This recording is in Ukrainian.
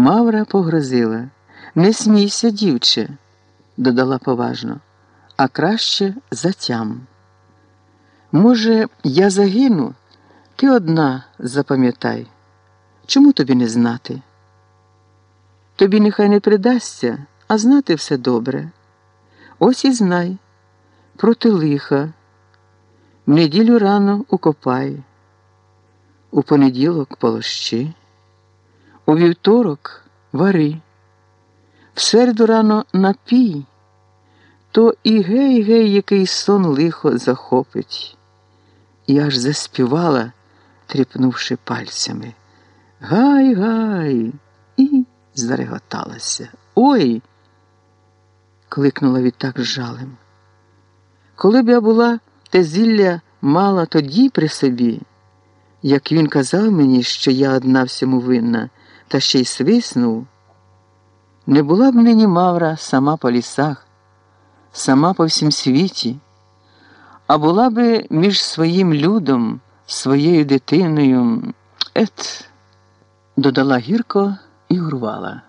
Мавра погрозила. Не смійся, дівче, додала поважно, а краще затям. Може, я загину, ти одна запам'ятай. Чому тобі не знати? Тобі нехай не придасться, а знати все добре. Ось і знай, проти лиха, в неділю рано укопай, у понеділок полощи, у вівторок вари, в середу рано напій, то і гей, гей, який сон лихо захопить. І аж заспівала, тріпнувши пальцями. Гай, гай, і зареготалася. Ой. кликнула відтак жалем. Коли б я була те зілля мала тоді при собі, як він казав мені, що я одна всьому винна, та ще й свиснув, не була б нині Мавра сама по лісах, сама по всім світі, а була би між своїм людом, своєю дитиною, ет, додала гірко і урвала.